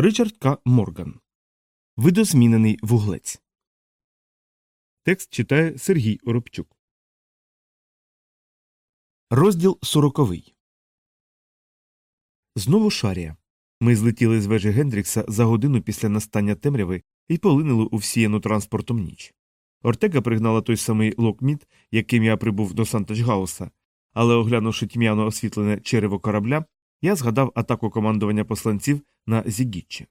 Ричард К. Морган. Видозмінений вуглець. Текст читає Сергій Оробчук. Розділ сороковий. Знову шарія. Ми злетіли з вежі Гендрікса за годину після настання темряви і полинули у всіяну транспортом ніч. Ортега пригнала той самий локміт, яким я прибув до Сантачгауса, але, оглянувши тьмяно освітлене черево корабля, я згадав атаку командування посланців на Зігіччі.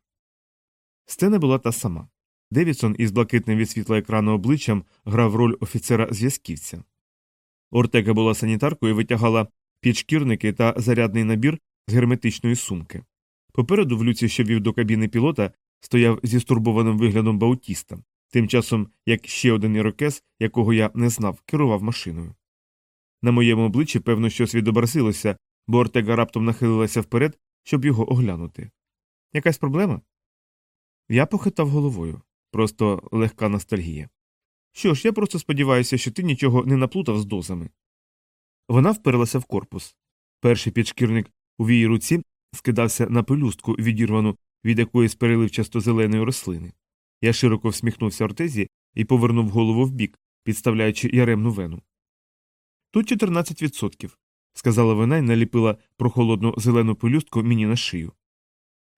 Сцена була та сама. Девідсон із блакитним від світла екрану обличчям грав роль офіцера зв'язківця. Ортега була санітаркою і витягала підшкірники та зарядний набір з герметичної сумки. Попереду в люці, що вів до кабіни пілота, стояв зі стурбованим виглядом Баутіста, тим часом як ще один ірокез, якого я не знав, керував машиною. На моєму обличчі, певно, щось відобразилося, бо Ортега раптом нахилилася вперед, щоб його оглянути. Якась проблема? Я похитав головою. Просто легка ностальгія. Що ж, я просто сподіваюся, що ти нічого не наплутав з дозами. Вона вперлася в корпус. Перший підшкірник у її руці скидався на пелюстку, відірвану від якоїсь переливчасто зеленої рослини. Я широко всміхнувся ортезі і повернув голову вбік, підставляючи яремну вену. Тут 14%, сказала вона і наліпила прохолодну зелену пелюстку мені на шию.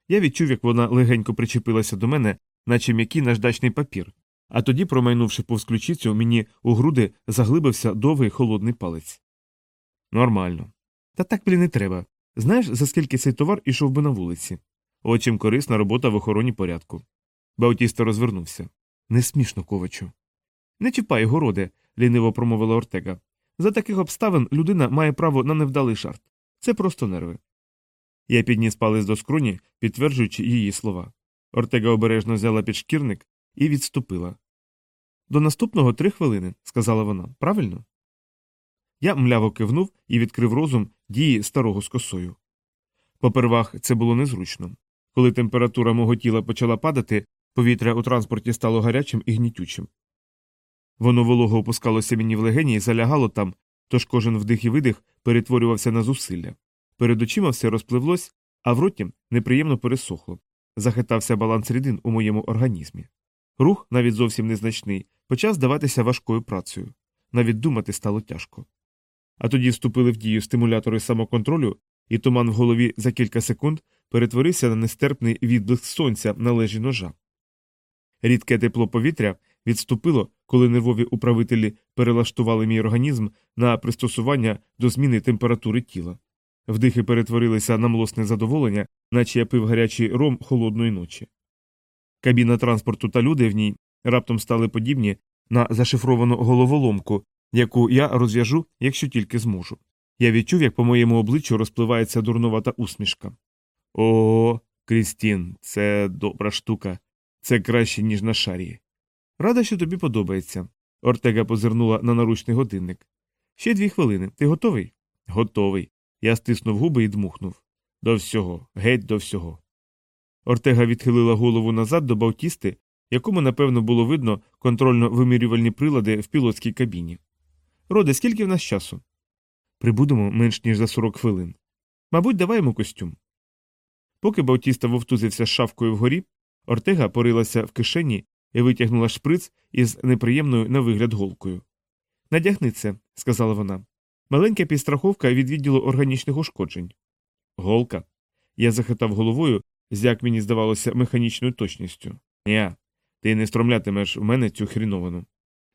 Я відчув, як вона легенько причепилася до мене, наче м'який наждачний папір, а тоді, промайнувши повз ключицю, мені у груди заглибився довгий холодний палець. Нормально. Та так блін не треба. Знаєш, за скільки цей товар ішов би на вулиці? От чим корисна робота в охороні порядку. Баутіста розвернувся. Не смішно, ковачу. Не чіпай, городе, ліниво промовила Ортега. За таких обставин людина має право на невдалий жарт. Це просто нерви. Я підніс палець до скроні, підтверджуючи її слова. Ортега обережно взяла підшкірник і відступила. До наступного три хвилини, сказала вона, правильно? Я мляво кивнув і відкрив розум дії старого з косою. Попервах це було незручно. Коли температура мого тіла почала падати, повітря у транспорті стало гарячим і гнітючим. Воно волого опускалося мені в легені і залягало там, тож кожен вдих і видих перетворювався на зусилля. Перед очима все розпливлось, а в роті неприємно пересохло. Захитався баланс рідин у моєму організмі. Рух, навіть зовсім незначний, почав здаватися важкою працею. Навіть думати стало тяжко. А тоді вступили в дію стимулятори самоконтролю, і туман в голові за кілька секунд перетворився на нестерпний відблиск сонця на лежі ножа. Рідке тепло повітря відступило, коли нервові управителі перелаштували мій організм на пристосування до зміни температури тіла. Вдихи перетворилися на млосне задоволення, наче я пив гарячий ром холодної ночі. Кабіна транспорту та люди в ній раптом стали подібні на зашифровану головоломку, яку я розв'яжу, якщо тільки зможу. Я відчув, як по моєму обличчю розпливається дурнувата усмішка. О, Крістін, це добра штука, це краще, ніж на шарі. Рада, що тобі подобається. Ортега позирнула на наручний годинник. Ще дві хвилини. Ти готовий? Готовий. Я стиснув губи і дмухнув. До всього, геть до всього. Ортега відхилила голову назад до Баутісти, якому, напевно, було видно контрольно вимірювальні прилади в пілотській кабіні. Роде, скільки в нас часу? Прибудемо менш ніж за 40 хвилин. Мабуть, давай костюм. Поки Баутіста вовтузився з шавкою вгорі, Ортега порилася в кишені і витягнула шприц із неприємною на вигляд голкою. Надягни це, сказала вона. Маленька підстраховка від відділу органічних ушкоджень. Голка. Я захитав головою, з як мені здавалося, механічною точністю. Я. Ти не стромлятимеш в мене цю хріновану.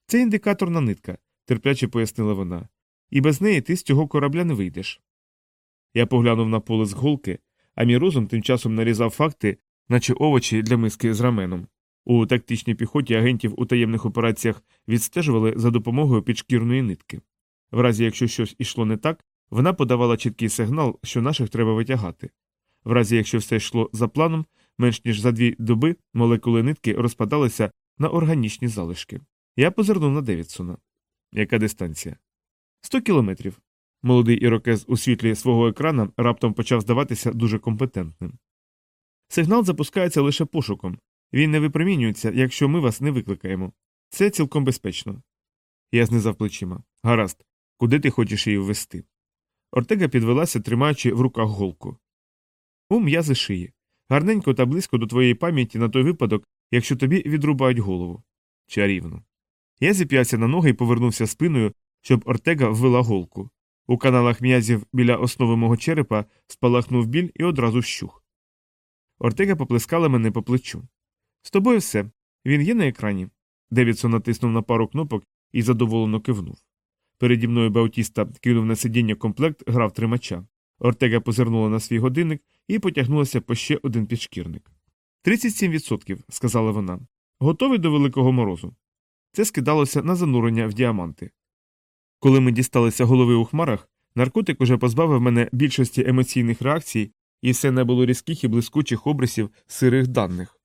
Це індикаторна нитка, терпляче пояснила вона, і без неї ти з цього корабля не вийдеш. Я поглянув на поле з голки, а мій розум тим часом нарізав факти, наче овочі для миски з раменом. У тактичній піхоті агентів у таємних операціях відстежували за допомогою підшкірної нитки. В разі якщо щось ішло не так, вона подавала чіткий сигнал, що наших треба витягати. В разі якщо все йшло за планом, менш ніж за дві доби молекули нитки розпадалися на органічні залишки. Я позирнув на Девідсона. Яка дистанція? Сто кілометрів. Молодий ірокез у світлі свого екрана раптом почав здаватися дуже компетентним. Сигнал запускається лише пошуком. Він не випромінюється, якщо ми вас не викликаємо. Це цілком безпечно. Я знизав плечима. Гаразд, куди ти хочеш її ввести? Ортега підвелася, тримаючи в руках голку. У м'язи шиї. гарненько та близько до твоєї пам'яті на той випадок, якщо тобі відрубають голову. Чарівно. Я зіп'явся на ноги і повернувся спиною, щоб Ортега ввела голку. У каналах м'язів біля основи мого черепа спалахнув біль і одразу вщух. Ортега поплескала мене по плечу. З тобою все. Він є на екрані. Девідсон натиснув на пару кнопок і задоволено кивнув. Переді мною Баутіста кинув на сидіння комплект гравтримача. Ортега позирнула на свій годинник і потягнулася по ще один підшкірник. «37%», відсотків, сказала вона. Готовий до великого морозу. Це скидалося на занурення в діаманти. Коли ми дісталися голови у хмарах, наркотик уже позбавив мене більшості емоційних реакцій, і все не було різких і блискучих обрисів сирих даних.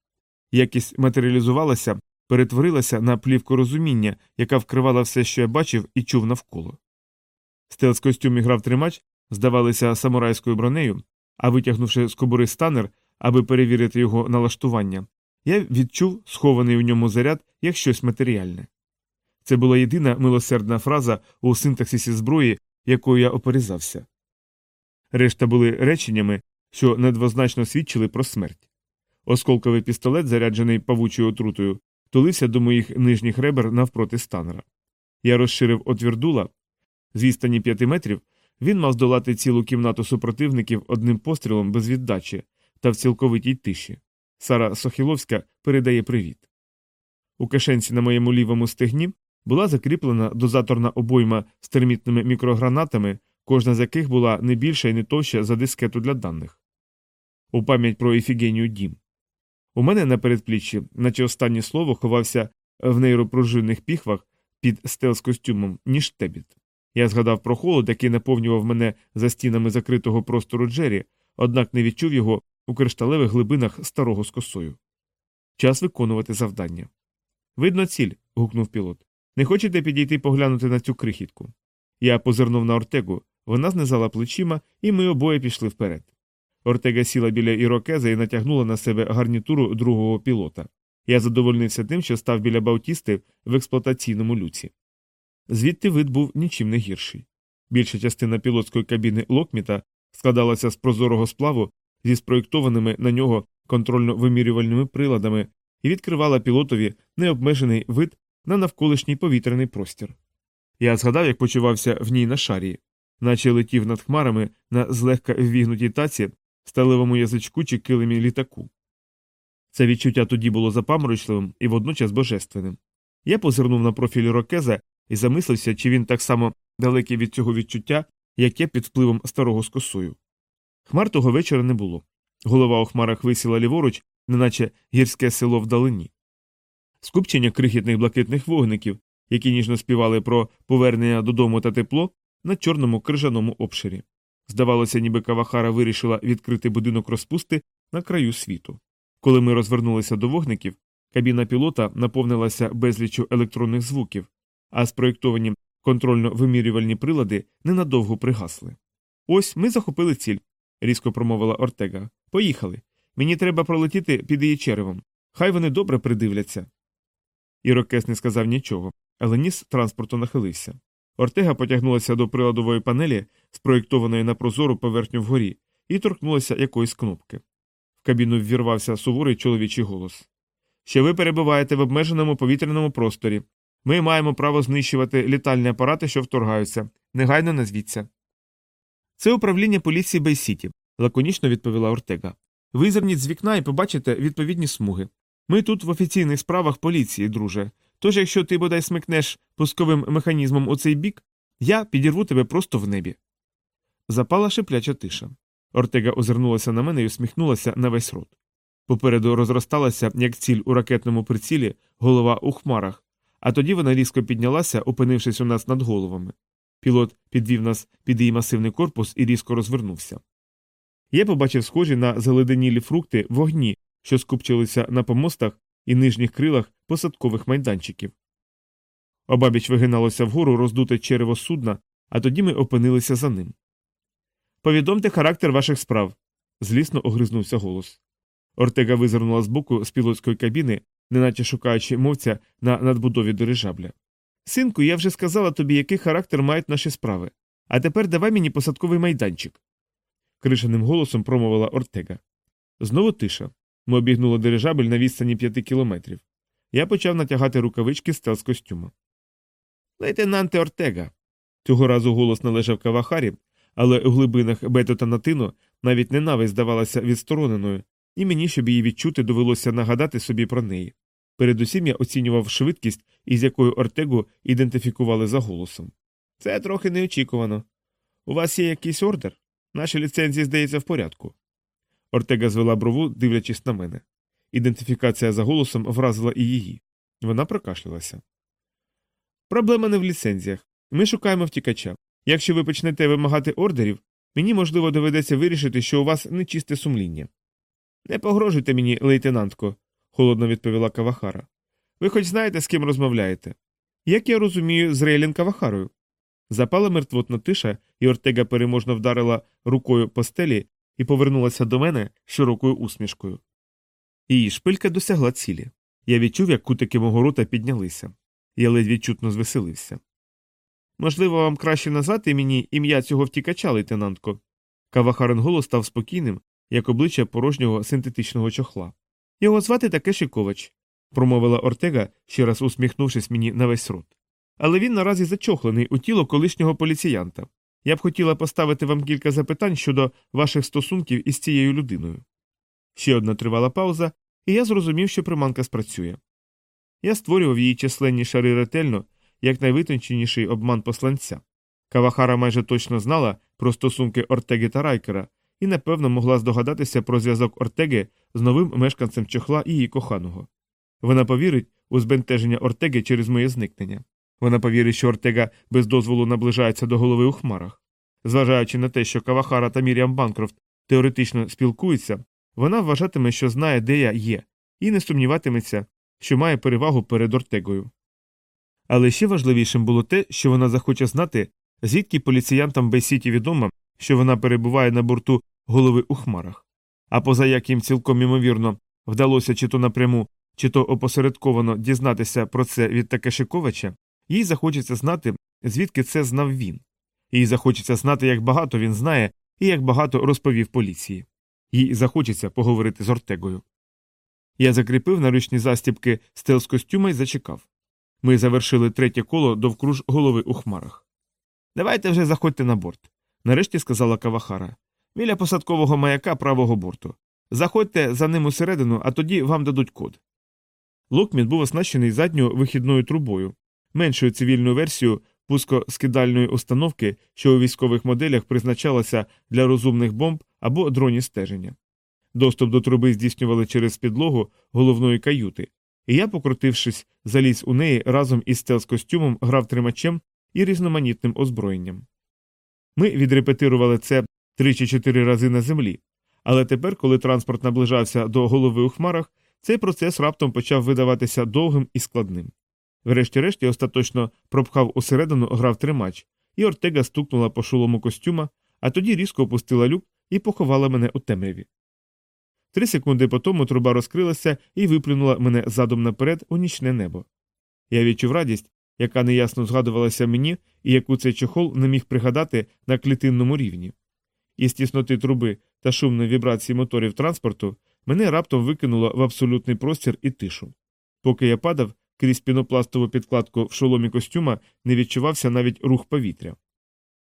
Якість матеріалізувалася, перетворилася на плівку розуміння, яка вкривала все, що я бачив і чув навколо. Стелс костюм і грав тримач здавалися самурайською бронею, а витягнувши з кобури станер, аби перевірити його налаштування, я відчув схований у ньому заряд як щось матеріальне. Це була єдина милосердна фраза у синтаксисі зброї, якою я оперізався. Решта були реченнями, що недвозначно свідчили про смерть. Осколковий пістолет, заряджений павучою отрутою, тулився до моїх нижніх ребер навпроти станера. Я розширив отвір дула. З відстані п'яти метрів він мав здолати цілу кімнату супротивників одним пострілом без віддачі та в цілковитій тиші. Сара Сохіловська передає привіт. У кишенці на моєму лівому стегні була закріплена дозаторна обойма з термітними мікрогранатами, кожна з яких була не більша і не товща за дискету для даних. У пам'ять про Ефігенію дім. У мене на передпліччі, наче останнє слово, ховався в нейропружинних піхвах під стелс костюмом, ніж тебіт. Я згадав про холод, який наповнював мене за стінами закритого простору Джері, однак не відчув його у кришталевих глибинах старого з косою. Час виконувати завдання. Видно ціль. гукнув пілот. Не хочете підійти поглянути на цю крихітку? Я позирнув на Ортегу, вона знизала плечима, і ми обоє пішли вперед. Ортега сіла біля ірокеза і натягнула на себе гарнітуру другого пілота. Я задовольнився тим, що став біля Баутісти в експлуатаційному люці. Звідти вид був нічим не гірший. Більша частина пілотської кабіни Локміта складалася з прозорого сплаву зі спроєктованими на нього контрольно-вимірювальними приладами і відкривала пілотові необмежений вид на навколишній повітряний простір. Я згадав, як почувався в ній на шарі, наче летів над хмарами на злегка ввігнутій таці, сталевому язичку чи килимі літаку. Це відчуття тоді було запаморочливим і водночас божественним. Я позирнув на профіль рокеза і замислився, чи він так само далекий від цього відчуття, як я під впливом старого з косою. Хмар того вечора не було. Голова у хмарах висіла ліворуч, неначе гірське село вдалині. Скупчення крихітних блакитних вогників, які ніжно співали про повернення додому та тепло на чорному крижаному обширі. Здавалося, ніби Кавахара вирішила відкрити будинок розпусти на краю світу. Коли ми розвернулися до вогників, кабіна пілота наповнилася безліччю електронних звуків, а спроєктовані контрольно-вимірювальні прилади ненадовго пригасли. Ось ми захопили ціль, різко промовила Ортега. Поїхали. Мені треба пролетіти під її черевом. Хай вони добре придивляться. Ірокес не сказав нічого, але ніс транспорту нахилився. Ортега потягнулася до приладової панелі, спроєктованої на прозору поверхню вгорі, і торкнулася якоїсь кнопки. В кабіну ввірвався суворий чоловічий голос. Ще ви перебуваєте в обмеженому повітряному просторі. Ми маємо право знищувати літальні апарати, що вторгаються. Негайно назвіться. Це управління поліції Бейсіті, лаконічно відповіла Ортега. Визирніть з вікна і побачите відповідні смуги. Ми тут в офіційних справах поліції, друже. Тож, якщо ти бодай смикнеш пусковим механізмом у цей бік, я підірву тебе просто в небі. Запала шипляча тиша. Ортега озирнулася на мене і усміхнулася на весь рот. Попереду розросталася, як ціль у ракетному прицілі, голова у хмарах, а тоді вона різко піднялася, опинившись у нас над головами. Пілот підвів нас під її масивний корпус і різко розвернувся. Я побачив схожі на заледенілі фрукти вогні, що скупчилися на помостах і нижніх крилах посадкових майданчиків. Обабіч вигиналося вгору роздуте черево судна, а тоді ми опинилися за ним. Повідомте характер ваших справ. злісно огризнувся голос. Ортега визирнула з боку з пілотської кабіни, неначе шукаючи мовця на надбудові дирижабля. Синку, я вже сказала тобі, який характер мають наші справи. А тепер давай мені посадковий майданчик. кришеним голосом промовила Ортега. Знову тиша. Ми обігнули дирижабель на відстані п'яти кілометрів. Я почав натягати рукавички стелс костюма. Лейтенанте Ортега. Цього разу голос належав Кавахарі, але у глибинах Бето та Натино навіть ненависть здавалася відстороненою, і мені, щоб її відчути, довелося нагадати собі про неї. Передусім я оцінював швидкість, із якою Ортегу ідентифікували за голосом. Це трохи неочікувано. У вас є якийсь ордер? Наші ліцензії, здається, в порядку. Ортега звела брову, дивлячись на мене. Ідентифікація за голосом вразила і її. Вона прокашлялася. Проблема не в ліцензіях. Ми шукаємо втікача. Якщо ви почнете вимагати ордерів, мені, можливо, доведеться вирішити, що у вас нечисте сумління. Не погрожуйте мені, лейтенантко, холодно відповіла Кавахара. Ви хоч знаєте, з ким розмовляєте? Як я розумію, з Рейлін Кавахарою. Запала мертвотна тиша, і Ортега переможно вдарила рукою по стелі і повернулася до мене широкою усмішкою. Її шпилька досягла цілі. Я відчув, як кутики мого рота піднялися. Я ледь відчутно звеселився. Можливо, вам краще назвати мені ім'я цього втікача, лейтенантко. Кавахарен голос став спокійним, як обличчя порожнього синтетичного чохла. Його звати Такеші Ковач, промовила Ортега, ще раз усміхнувшись мені на весь рот. Але він наразі зачохлений у тіло колишнього поліціянта. Я б хотіла поставити вам кілька запитань щодо ваших стосунків із цією людиною. Ще одна тривала пауза, і я зрозумів, що приманка спрацює. Я створював її численні шари ретельно, як найвитонченіший обман посланця. Кавахара майже точно знала про стосунки Ортеги та Райкера і, напевно, могла здогадатися про зв'язок Ортеги з новим мешканцем чохла і її коханого. Вона повірить у збентеження Ортеги через моє зникнення. Вона повірить, що Ортега без дозволу наближається до голови у хмарах. Зважаючи на те, що Кавахара та Міріам Банкрофт теоретично спілкуються, вона вважатиме, що знає, де я є, і не сумніватиметься, що має перевагу перед Ортегою. Але ще важливішим було те, що вона захоче знати, звідки поліціянтам Бейсіті відомо, що вона перебуває на борту голови у хмарах. А поза як їм цілком імовірно вдалося чи то напряму, чи то опосередковано дізнатися про це від Такешиковича, їй захочеться знати, звідки це знав він. Їй захочеться знати, як багато він знає і як багато розповів поліції. Їй захочеться поговорити з Ортегою. Я закріпив наручні застібки стелс костюма і зачекав. Ми завершили третє коло довкруж голови у хмарах. Давайте вже заходьте на борт, нарешті сказала Кавахара. Біля посадкового маяка правого борту. Заходьте за ним усередину, а тоді вам дадуть код. Локміт був оснащений задньою вихідною трубою, меншою цивільною версією пускоскидальної установки, що у військових моделях призначалася для розумних бомб або дронів стеження. Доступ до труби здійснювали через підлогу головної каюти, і я, покрутившись, заліз у неї разом із стелс-костюмом, грав тримачем і різноманітним озброєнням. Ми відрепетирували це три чи чотири рази на землі, але тепер, коли транспорт наближався до голови у хмарах, цей процес раптом почав видаватися довгим і складним. Врешті-решт я остаточно пропхав усередину грав тримач, і Ортега стукнула по шолому костюма, а тоді різко опустила люк і поховала мене у темряві. Три секунди по тому труба розкрилася і виплюнула мене задом наперед у нічне небо. Я відчув радість, яка неясно згадувалася мені і яку цей чохол не міг пригадати на клітинному рівні. Із тісноти труби та шумної вібрації моторів транспорту мене раптом викинуло в абсолютний простір і тишу. Поки я падав, крізь пінопластову підкладку в шоломі костюма не відчувався навіть рух повітря.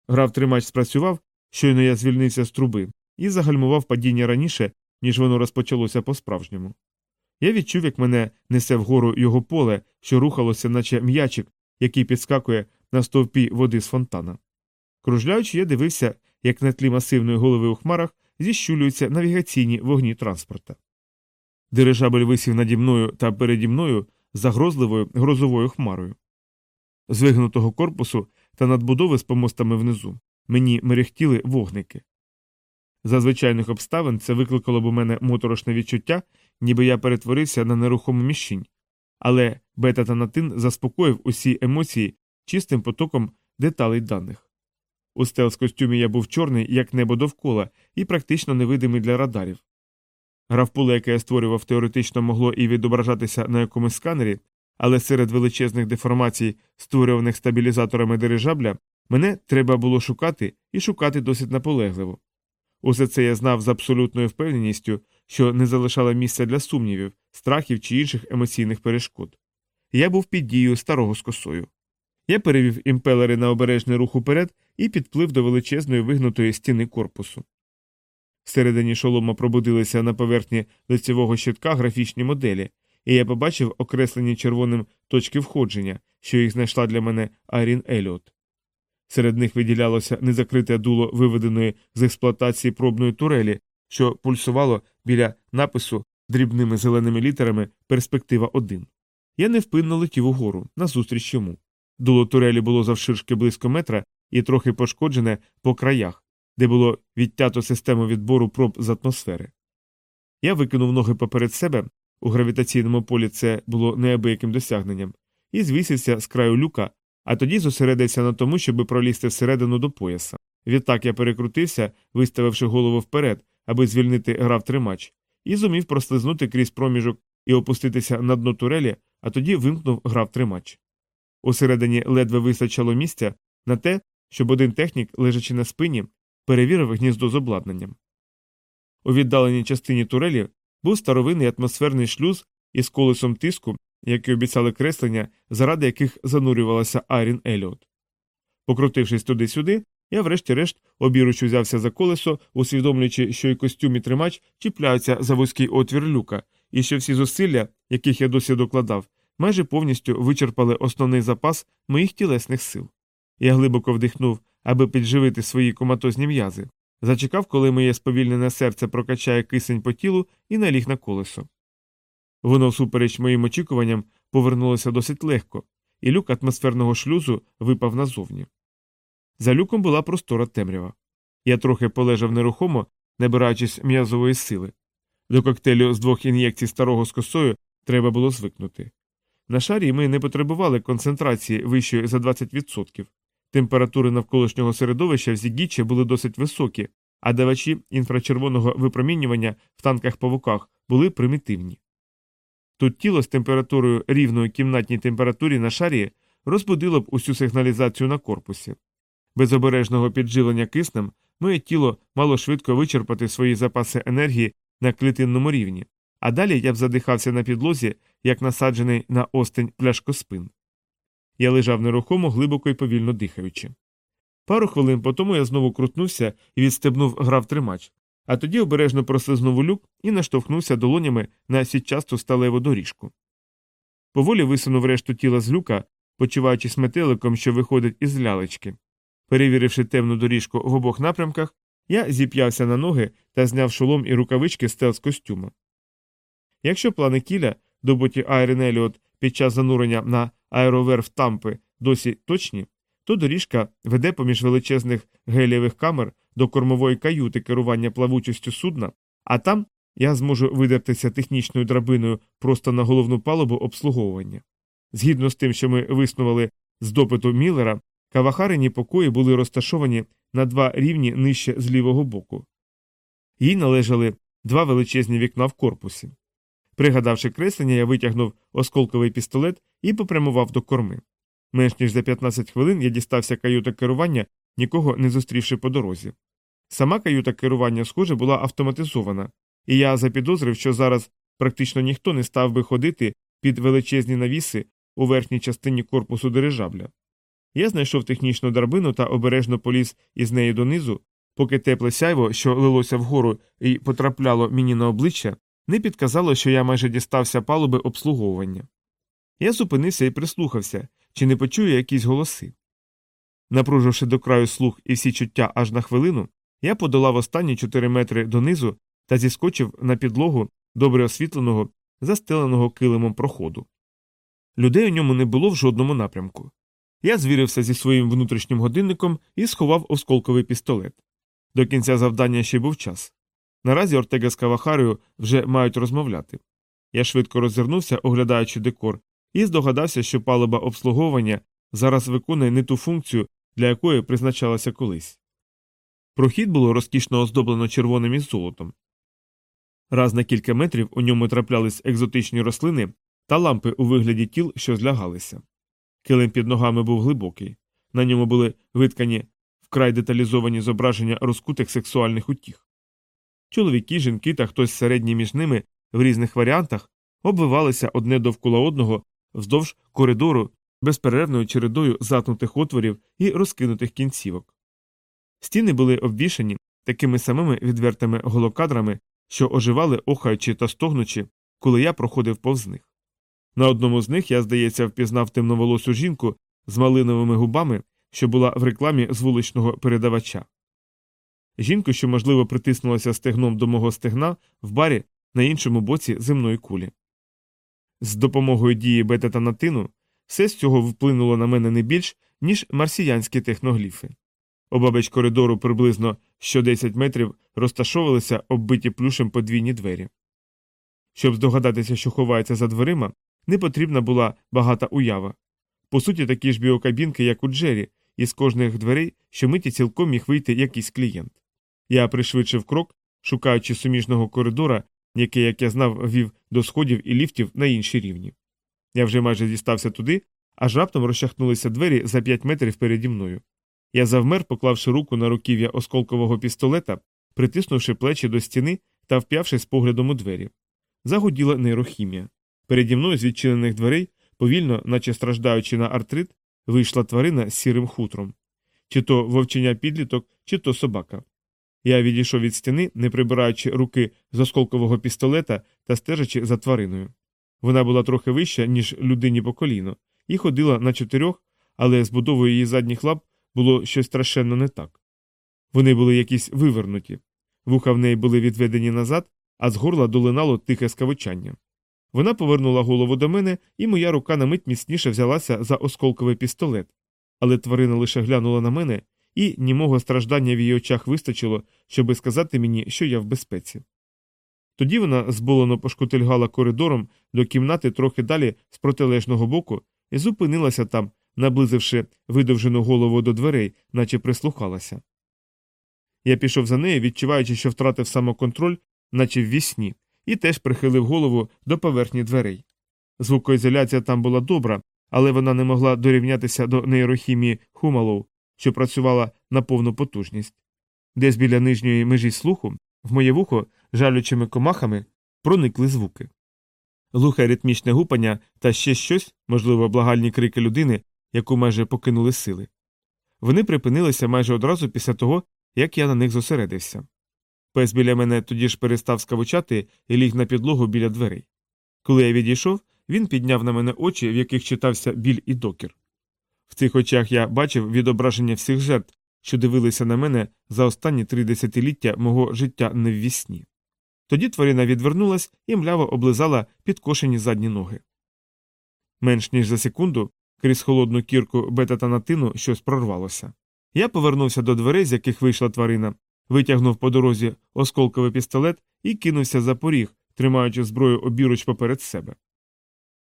Грав тримач спрацював, щойно я звільнився з труби, і загальмував падіння раніше, ніж воно розпочалося по-справжньому. Я відчув, як мене несе вгору його поле, що рухалося, наче м'ячик, який підскакує на стовпі води з фонтана. Кружляючи, я дивився, як на тлі масивної голови у хмарах зіщулюються навігаційні вогні транспорта. Дирижабель висів наді мною та переді мною загрозливою грозовою хмарою. З вигнутого корпусу та надбудови з помостами внизу мені мерехтіли вогники. За звичайних обставин це викликало б у мене моторошне відчуття, ніби я перетворився на нерухому міщинь, але бета та натин заспокоїв усі емоції чистим потоком деталей даних. У стелс костюмі я був чорний, як небо довкола, і практично невидимий для радарів. Графполе, яке я створював, теоретично могло і відображатися на якомусь сканері, але серед величезних деформацій, створюваних стабілізаторами дирижабля, мене треба було шукати і шукати досить наполегливо. Усе це я знав з абсолютною впевненістю, що не залишала місця для сумнівів, страхів чи інших емоційних перешкод. Я був під дією старого з косою. Я перевів імпелери на обережний рух уперед і підплив до величезної вигнутої стіни корпусу. Всередині шолома пробудилися на поверхні лицевого щитка графічні моделі, і я побачив окреслені червоним точки входження, що їх знайшла для мене Айрін Еліот. Серед них виділялося незакрите дуло виведеної з експлуатації пробної турелі, що пульсувало біля напису дрібними зеленими літерами Перспектива 1. Я невпинно летів угору, назустріч йому. Дуло турелі було завширшки близько метра і трохи пошкоджене по краях, де було відтято систему відбору проб з атмосфери. Я викинув ноги поперед себе, у гравітаційному полі це було неабияким досягненням, і звісився з краю люка, а тоді зосередився на тому, щоб пролізти всередину до пояса. Відтак я перекрутився, виставивши голову вперед, аби звільнити грав тримач, і зумів прослизнути крізь проміжок і опуститися на дно турелі, а тоді вимкнув грав тримач. Усередині ледве вистачало місця на те, щоб один технік, лежачи на спині, перевірив гніздо з обладнанням. У віддаленій частині турелі був старовинний атмосферний шлюз із колесом тиску, які обіцяли креслення, заради яких занурювалася Айрін Еліот. Покрутившись туди-сюди, я врешті-решт обіруч узявся за колесо, усвідомлюючи, що і костюм і тримач чіпляються за вузький отвір люка, і що всі зусилля, яких я досі докладав, майже повністю вичерпали основний запас моїх тілесних сил. Я глибоко вдихнув, аби підживити свої коматозні м'язи, зачекав, коли моє сповільнене серце прокачає кисень по тілу і наліг на колесо. Воно, всупереч моїм очікуванням, повернулося досить легко, і люк атмосферного шлюзу випав назовні. За люком була простора темрява. Я трохи полежав нерухомо, набираючись м'язової сили. До коктейлю з двох ін'єкцій старого з косою треба було звикнути. На шарі ми не потребували концентрації вищої за 20%. Температури навколишнього середовища в Зігічі були досить високі, а давачі інфрачервоного випромінювання в танках павуках були примітивні. Тут тіло з температурою рівною кімнатній температурі на шарі розбудило б усю сигналізацію на корпусі. Без обережного підживлення киснем моє тіло мало швидко вичерпати свої запаси енергії на клітинному рівні, а далі я б задихався на підлозі, як насаджений на остень пляшкоспин. Я лежав нерухомо, глибоко і повільно дихаючи. Пару хвилин по тому я знову крутнувся і відстебнув грав тримач, а тоді обережно прослизнув у люк і наштовхнувся долонями на сітчасту сталеву доріжку. Поволі висунув решту тіла з люка, почуваючись метеликом, що виходить із лялечки. Перевіривши темну доріжку в обох напрямках, я зіп'явся на ноги та зняв шолом і рукавички стелс костюма. Якщо плани кіля, добуті Айрін Елліот під час занурення на аероверф Тампи досі точні, то доріжка веде поміж величезних гелієвих камер до кормової каюти керування плавучістю судна, а там я зможу видертися технічною драбиною просто на головну палубу обслуговування. Згідно з тим, що ми виснували з допиту Міллера, кавахарині покої були розташовані на два рівні нижче з лівого боку. Їй належали два величезні вікна в корпусі. Пригадавши креслення, я витягнув осколковий пістолет і попрямував до корми. Менш ніж за 15 хвилин я дістався каюта керування, нікого не зустрівши по дорозі. Сама каюта керування, схоже, була автоматизована, і я запідозрив, що зараз практично ніхто не став би ходити під величезні навіси у верхній частині корпусу дирижабля. Я знайшов технічну драбину та обережно поліз із неї донизу, поки тепле сяйво, що лилося вгору і потрапляло мені на обличчя, не підказало, що я майже дістався палуби обслуговування. Я зупинився і прислухався, чи не почую якісь голоси. Напруживши до краю слух і всі чуття аж на хвилину, я подолав останні чотири метри донизу та зіскочив на підлогу добре освітленого, застеленого килимом проходу. Людей у ньому не було в жодному напрямку. Я звірився зі своїм внутрішнім годинником і сховав осколковий пістолет. До кінця завдання ще був час. Наразі Ортега з Кавахарою вже мають розмовляти. Я швидко роззирнувся, оглядаючи декор, і здогадався, що палуба обслуговування зараз виконує не ту функцію, для якої призначалася колись. Прохід було розкішно оздоблено червоним із золотом. Раз на кілька метрів у ньому траплялись екзотичні рослини та лампи у вигляді тіл, що злягалися. Килим під ногами був глибокий, на ньому були виткані вкрай деталізовані зображення розкутих сексуальних утіх. Чоловіки, жінки та хтось середній між ними в різних варіантах обвивалися одне довкола одного вздовж коридору безперервною чередою затнутих отворів і розкинутих кінцівок. Стіни були обвішані такими самими відвертими голокадрами, що оживали, охаючи та стогнучи, коли я проходив повз них. На одному з них я, здається, впізнав темноволосу жінку з малиновими губами, що була в рекламі з вуличного передавача. Жінку, що, можливо, притиснулася стегном до мого стегна в барі на іншому боці земної кулі. З допомогою дії бета-танатину все з цього вплинуло на мене не більш, ніж марсіянські техногліфи. Обабич коридору приблизно що 10 метрів розташовувалися оббиті плюшем подвійні двері. Щоб здогадатися, що ховається за дверима, не потрібна була багата уява. По суті, такі ж біокабінки, як у Джері, і з кожних дверей щомиті цілком міг вийти якийсь клієнт. Я пришвидшив крок, шукаючи суміжного коридора, який, як я знав, вів до сходів і ліфтів на інші рівні. Я вже майже дістався туди, аж раптом розчахнулися двері за п'ять метрів переді мною. Я завмер, поклавши руку на руків'я осколкового пістолета, притиснувши плечі до стіни та вп'явшись поглядом у двері. Загуділа нейрохімія. Переді мною з відчинених дверей, повільно, наче страждаючи на артрит, вийшла тварина з сірим хутром. Чи то вовчення підліток, чи то собака. Я відійшов від стіни, не прибираючи руки з осколкового пістолета та стежачи за твариною. Вона була трохи вища, ніж людині по коліно, і ходила на чотирьох, але з будовою її задніх лап було щось страшенно не так. Вони були якісь вивернуті, вуха в неї були відведені назад, а з горла долинало тихе скавучання. Вона повернула голову до мене, і моя рука на мить міцніше взялася за осколковий пістолет, але тварина лише глянула на мене, і німого страждання в її очах вистачило, щоби сказати мені, що я в безпеці. Тоді вона зболено пошкутильгала коридором до кімнати трохи далі з протилежного боку і зупинилася там, наблизивши видовжену голову до дверей, наче прислухалася. Я пішов за нею, відчуваючи, що втратив самоконтроль, наче в вісні, і теж прихилив голову до поверхні дверей. Звукоізоляція там була добра, але вона не могла дорівнятися до нейрохімії Хумалоу, що працювала на повну потужність. Десь біля нижньої межі слуху, в моє вухо, жалючими комахами, проникли звуки. Глухе ритмічне гупання та ще щось, можливо, благальні крики людини, яку майже покинули сили. Вони припинилися майже одразу після того, як я на них зосередився. Пес біля мене тоді ж перестав скавучати і ліг на підлогу біля дверей. Коли я відійшов, він підняв на мене очі, в яких читався біль і докір. В цих очах я бачив відображення всіх жертв, що дивилися на мене за останні три десятиліття мого життя не в. Тоді тварина відвернулась і мляво облизала підкошені задні ноги. Менш ніж за секунду, крізь холодну кірку бета-танатину щось прорвалося. Я повернувся до дверей, з яких вийшла тварина, витягнув по дорозі осколковий пістолет і кинувся за поріг, тримаючи зброю обіруч поперед себе.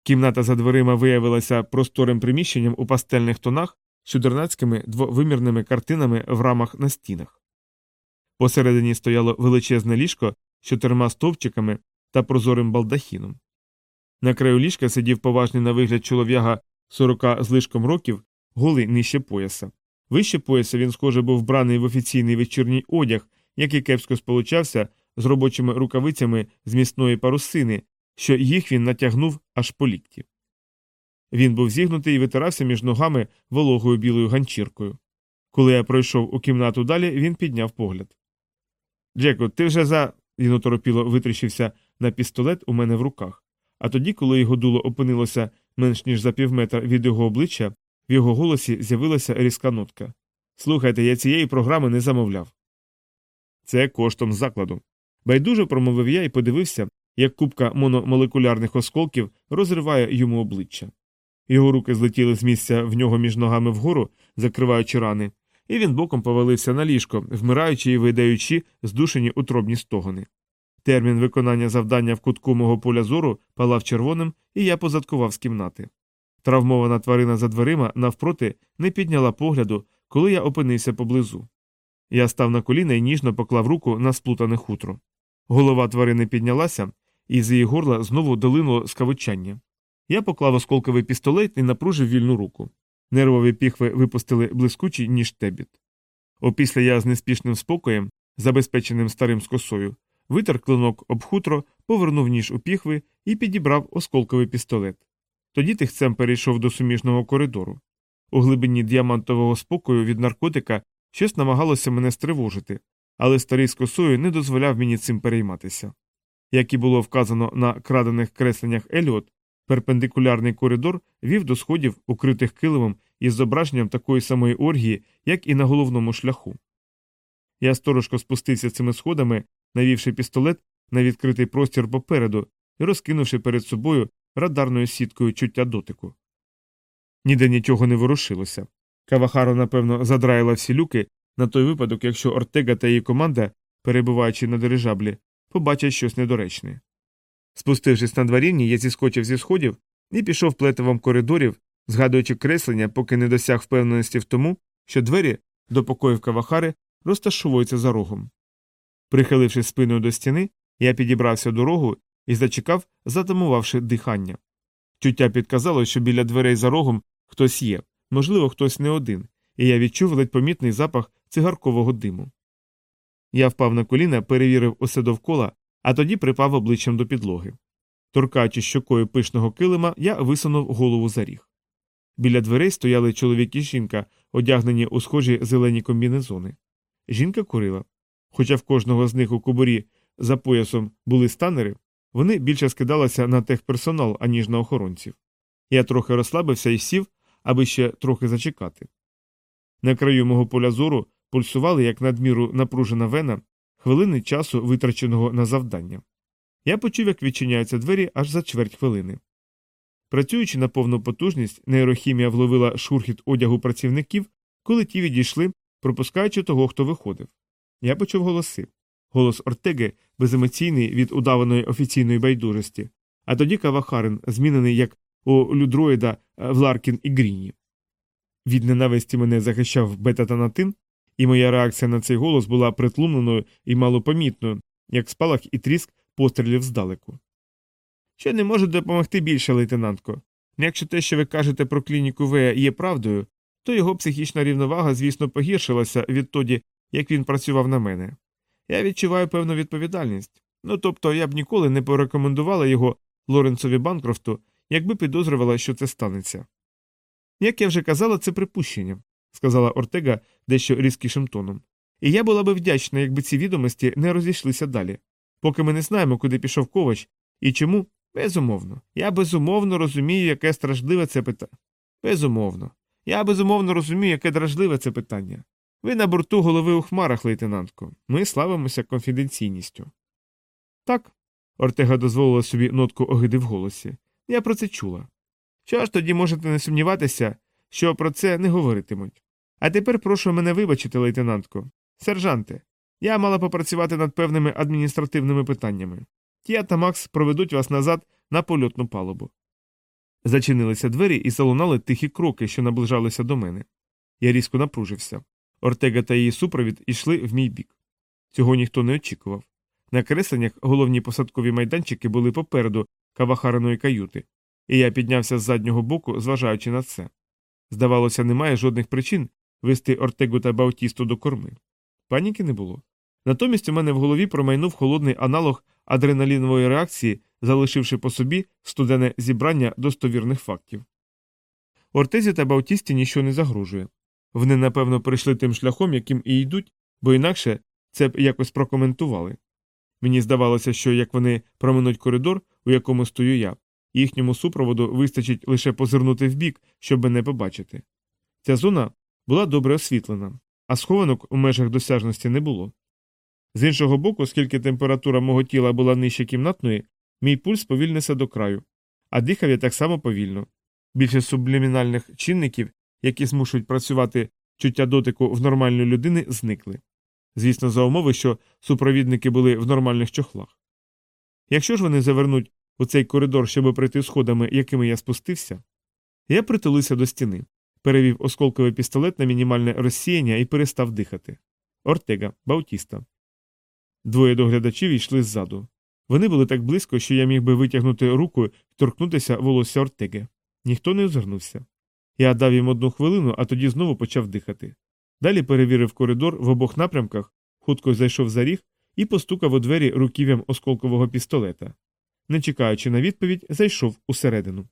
Кімната за дверима виявилася просторим приміщенням у пастельних тонах з чудернацькими двовимірними картинами в рамах на стінах. Посередині стояло величезне ліжко з чотирма стовпчиками та прозорим балдахіном. На краю ліжка сидів поважний на вигляд чолов'яга сорока з лишком років, голий нижче пояса. Вище пояса він, схоже, був вбраний в офіційний вечірній одяг, який кепсько сполучався з робочими рукавицями з місної парусини, що їх він натягнув аж по лікті. Він був зігнутий і витирався між ногами вологою білою ганчіркою. Коли я пройшов у кімнату далі, він підняв погляд. Джеку, ти вже за. він оторопіло витріщився на пістолет у мене в руках. А тоді, коли його дуло опинилося менш ніж за півметра від його обличчя, в його голосі з'явилася різка нотка. Слухайте, я цієї програми не замовляв. Це коштом закладу. Байдуже промовив я і подивився, як купка мономолекулярних осколків розриває йому обличчя. Його руки злетіли з місця в нього між ногами вгору, закриваючи рани, і він боком повалився на ліжко, вмираючи і видаючи здушені утробні стогони. Термін виконання завдання в кутку мого поля зору палав червоним, і я позадкував з кімнати. Травмована тварина за дверима навпроти не підняла погляду, коли я опинився поблизу. Я став на коліна і ніжно поклав руку на сплутане хутро. Голова тварини піднялася, і з її горла знову долинуло скавучання. Я поклав осколковий пістолет і напружив вільну руку. Нервові піхви випустили блискучий, ніж тебіт. Опісля я з неспішним спокоєм, забезпеченим старим скосою, витер клинок об хутро, повернув ніж у піхви і підібрав осколковий пістолет. Тоді тихцем перейшов до суміжного коридору. У глибині діамантового спокою від наркотика щось намагалося мене стривожити, але старий з косою не дозволяв мені цим перейматися. Як і було вказано на крадених кресленнях Еліот, перпендикулярний коридор вів до сходів, укритих килимом із зображенням такої самої оргії, як і на головному шляху. Я сторожко спустився цими сходами, навівши пістолет на відкритий простір попереду і розкинувши перед собою радарною сіткою чуття дотику. Ніде нічого не ворушилося. Кавахаро, напевно, задраїла всі люки на той випадок, якщо Ортега та її команда, перебуваючи на дирижаблі, побачать щось недоречне. Спустившись на дворівні, я зіскочив зі сходів і пішов плетивом коридорів, згадуючи креслення, поки не досяг впевненості в тому, що двері до покоїв Кавахари розташовуються за рогом. Прихилившись спиною до стіни, я підібрався дорогу і зачекав, затамувавши дихання. Чуття підказало, що біля дверей за рогом хтось є, можливо, хтось не один, і я відчув ледь помітний запах цигаркового диму. Я впав на коліна, перевірив усе довкола, а тоді припав обличчям до підлоги. Торкаючи щокою пишного килима, я висунув голову за ріг. Біля дверей стояли чоловік і жінка, одягнені у схожі зелені комбінезони. Жінка курила. Хоча в кожного з них у кубурі за поясом були станери, вони більше скидалися на техперсонал, аніж на охоронців. Я трохи розслабився і сів, аби ще трохи зачекати. На краю мого поля зору пульсували, як надміру напружена вена, хвилини часу, витраченого на завдання. Я почув, як відчиняються двері аж за чверть хвилини. Працюючи на повну потужність, нейрохімія вловила шурхіт одягу працівників, коли ті відійшли, пропускаючи того, хто виходив. Я почув голоси. Голос Ортеги, беземоційний від удаваної офіційної байдужості, а тоді Кавахарин, змінений як у Людроїда в Ларкін і Гріні. Від ненависті мене захищав бета-танатин, і моя реакція на цей голос була притлумленою і малопомітною, як спалах і тріск пострілів здалеку. Що не може допомогти більше, лейтенантко. Якщо те, що ви кажете про клініку В є правдою, то його психічна рівновага, звісно, погіршилася відтоді, як він працював на мене. Я відчуваю певну відповідальність. Ну тобто я б ніколи не порекомендувала його Лоренцові Банкрофту, якби підозрювала, що це станеться. Як я вже казала, це припущення, сказала Ортега дещо різкішим тоном. І я була би вдячна, якби ці відомості не розійшлися далі. Поки ми не знаємо, куди пішов ковач і чому, безумовно. Я безумовно розумію, яке страждливе це питання. Безумовно. Я безумовно розумію, яке дражливе це питання. Ви на борту голови у хмарах, лейтенантко. Ми славимося конфіденційністю. Так. Ортега дозволила собі нотку огиди в голосі. Я про це чула. Що ж тоді можете не сумніватися, що про це не говоритимуть. А тепер прошу мене вибачити, лейтенантко. Сержанте, я мала попрацювати над певними адміністративними питаннями. Тія та Макс проведуть вас назад на польотну палубу. Зачинилися двері і залунали тихі кроки, що наближалися до мене. Я різко напружився. Ортега та її супровід йшли в мій бік. Цього ніхто не очікував. На кресленнях головні посадкові майданчики були попереду кавахариної каюти, і я піднявся з заднього боку, зважаючи на це. Здавалося, немає жодних причин вести Ортегу та Баутісту до корми. Паніки не було. Натомість у мене в голові промайнув холодний аналог адреналінової реакції, залишивши по собі студене зібрання достовірних фактів. Ортезі та Баутісті нічого не загрожує. Вони, напевно, прийшли тим шляхом, яким і йдуть, бо інакше це б якось прокоментували. Мені здавалося, що як вони проминуть коридор, у якому стою я, їхньому супроводу вистачить лише позирнути вбік, щоб мене побачити. Ця зона була добре освітлена, а схованок у межах досяжності не було. З іншого боку, оскільки температура мого тіла була нижче кімнатної, мій пульс повільнився до краю, а дихав я так само повільно. Більше сублімінальних чинників, які змушують працювати чуття дотику в нормальної людини, зникли. Звісно, за умови, що супровідники були в нормальних чохлах. Якщо ж вони завернуть у цей коридор, щоб прийти сходами, якими я спустився, я притулився до стіни, перевів осколковий пістолет на мінімальне розсіяння і перестав дихати. Ортега, Баутіста. Двоє доглядачів йшли ззаду. Вони були так близько, що я міг би витягнути руку і торкнутися волосся Ортеги. Ніхто не озирнувся. Я дав їм одну хвилину, а тоді знову почав дихати. Далі перевірив коридор в обох напрямках, хутко зайшов за ріг і постукав у двері руків'ям осколкового пістолета. Не чекаючи на відповідь, зайшов усередину.